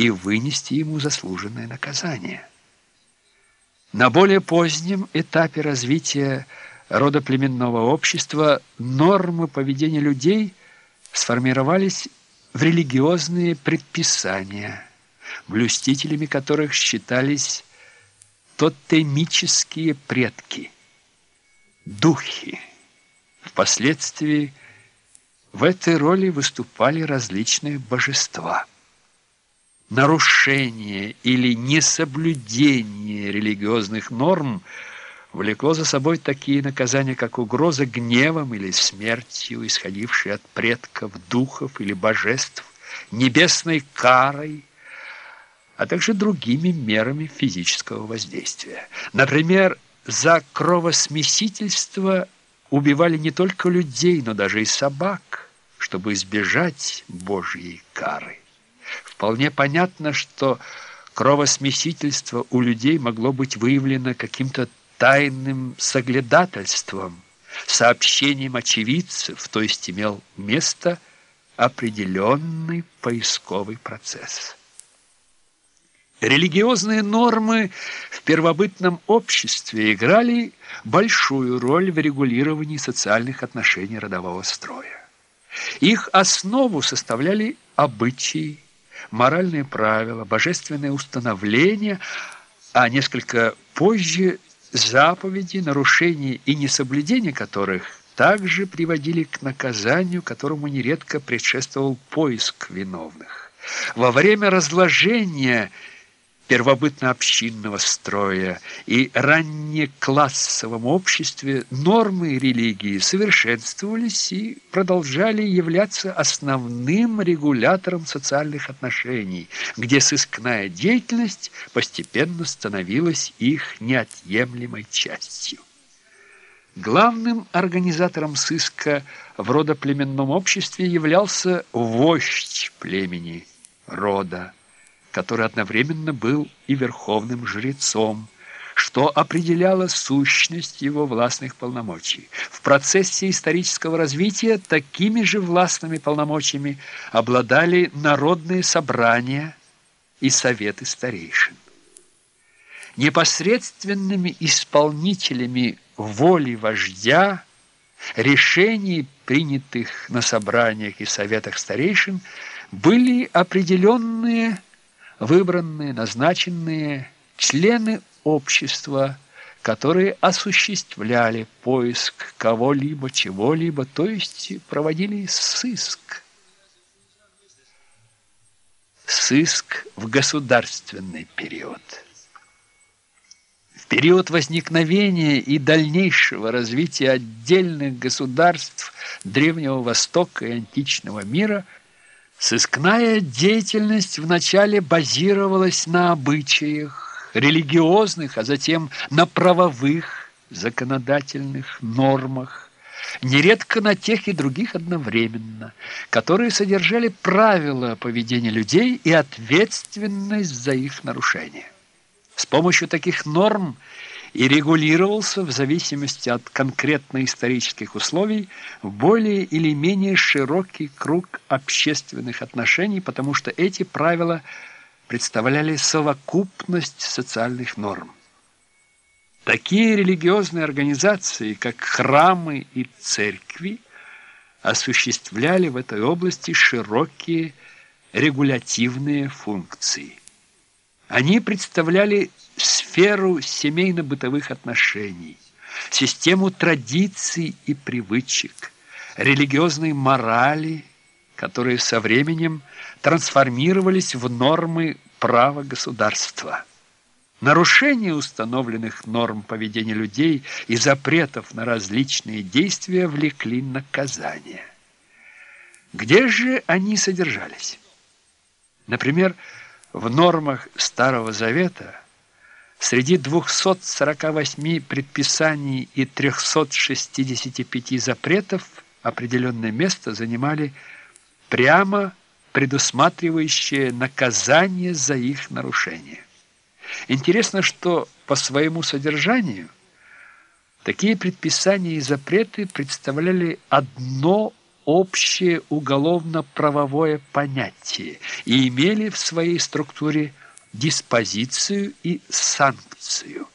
и вынести ему заслуженное наказание. На более позднем этапе развития родоплеменного общества нормы поведения людей сформировались в религиозные предписания, блюстителями которых считались тотемические предки, духи. Впоследствии в этой роли выступали различные божества. Нарушение или несоблюдение религиозных норм влекло за собой такие наказания, как угроза гневом или смертью, исходившие от предков, духов или божеств, небесной карой, а также другими мерами физического воздействия. Например, за кровосмесительство убивали не только людей, но даже и собак, чтобы избежать Божьей кары. Вполне понятно, что кровосмесительство у людей могло быть выявлено каким-то тайным соглядательством, сообщением очевидцев, то есть имел место определенный поисковый процесс. Религиозные нормы в первобытном обществе играли большую роль в регулировании социальных отношений родового строя. Их основу составляли обычаи, моральные правила, божественные установления, а несколько позже заповеди, нарушения и несоблюдения которых также приводили к наказанию, которому нередко предшествовал поиск виновных. Во время разложения – первобытно-общинного строя и раннеклассовом обществе нормы религии совершенствовались и продолжали являться основным регулятором социальных отношений, где сыскная деятельность постепенно становилась их неотъемлемой частью. Главным организатором сыска в родоплеменном обществе являлся вождь племени, рода, который одновременно был и верховным жрецом, что определяло сущность его властных полномочий. В процессе исторического развития такими же властными полномочиями обладали народные собрания и советы старейшин. Непосредственными исполнителями воли вождя, решений, принятых на собраниях и советах старейшин, были определенные выбранные, назначенные члены общества, которые осуществляли поиск кого-либо, чего-либо, то есть проводили сыск. Сыск в государственный период. В период возникновения и дальнейшего развития отдельных государств Древнего Востока и античного мира – Сыскная деятельность вначале базировалась на обычаях, религиозных, а затем на правовых, законодательных нормах, нередко на тех и других одновременно, которые содержали правила поведения людей и ответственность за их нарушение. С помощью таких норм и регулировался в зависимости от конкретно исторических условий в более или менее широкий круг общественных отношений, потому что эти правила представляли совокупность социальных норм. Такие религиозные организации, как храмы и церкви, осуществляли в этой области широкие регулятивные функции. Они представляли сферу семейно-бытовых отношений, систему традиций и привычек, религиозной морали, которые со временем трансформировались в нормы права государства. Нарушение установленных норм поведения людей и запретов на различные действия влекли наказание. Где же они содержались? Например, в нормах Старого Завета среди 248 предписаний и 365 запретов определенное место занимали прямо предусматривающее наказание за их нарушение. Интересно, что по своему содержанию такие предписания и запреты представляли одно общее уголовно-правовое понятие и имели в своей структуре диспозицию и санкцию.